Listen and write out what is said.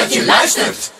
dat je luistert.